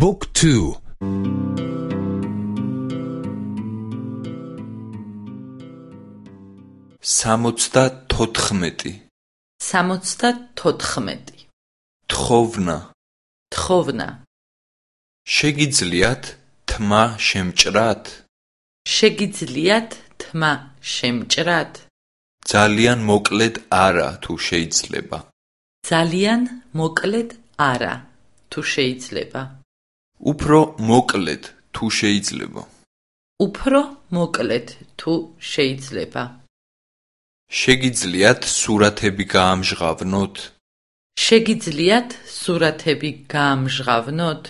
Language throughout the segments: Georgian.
Book 2 სამოცდა თოთხმეტი სამოცდა თოთხმეტი თხოვნა. თხოვნა. შეგიძლიათ თმა შემჭრათ შეგიძლიათ თმა შემჭრათ ძალიან მოკლედ არა თუ შეიძლება. ძალიან მოკლედ არა თუ შეიძლება უფრო მოკლედ თუ შეიძლება. უფრო მოკლედ თუ შეიძლება. შეგიძლიათ სურათები გაამჟღავნოთ. შეგიძლიათ სურათები გაამჟღავნოთ.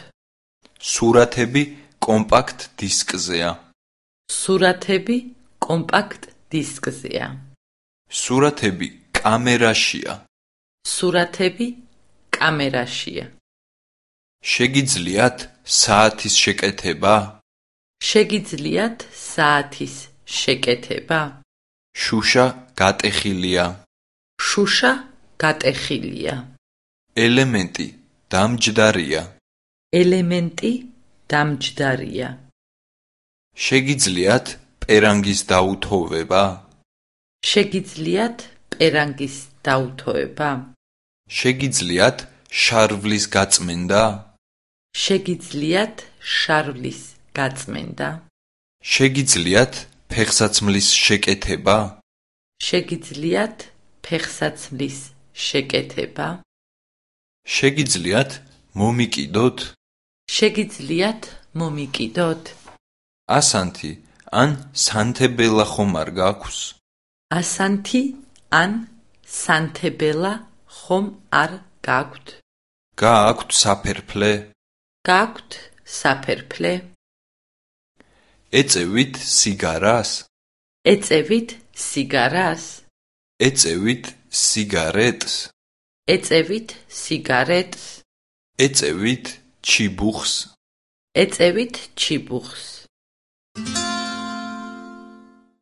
სურათები კომპაქტ დისკზეა. სურათები კომპაქტ დისკზეა. სურათები კამერაშია. სურათები კამერაშია შეგიძლიათ საათის შეკეთება. შეგიძლიათ საათის შეკეთება. შუშა გატეხილია. შუშა გატეხილია. ელემენტი დამჯდარია. ელემენტი დამჯდარია. შეგიძლიათ პერანგის დაუთოვება. შეგიძლიათ პერანგის დაუთოება შეგიძლიათ შარვლის გაწმენდა შეგიძლიათ შარვლის გაწმენდა. შეგიძლიათ ფეხსაცმლის შეკეთება. შეგიძლიათ ფეხსაცმლის შეკეთება. შეგიძლიათ მომიკიდოთ. შეგიძლიათ მომიკიდოთ. ასანთი ან სანთებელა ხომ არ გაქვს ასანთი ან სანთებელა ხომ არ გაქვთ გააქვთ საფერფლე გაქვთ საფერფლე. ეწევით სიგარას. ეწევით სიგარას. ეწევით სიგარეტს. ეწევით სიგარეტს. ეწევით ჩიბუხს. ეწევით ჩიბუხს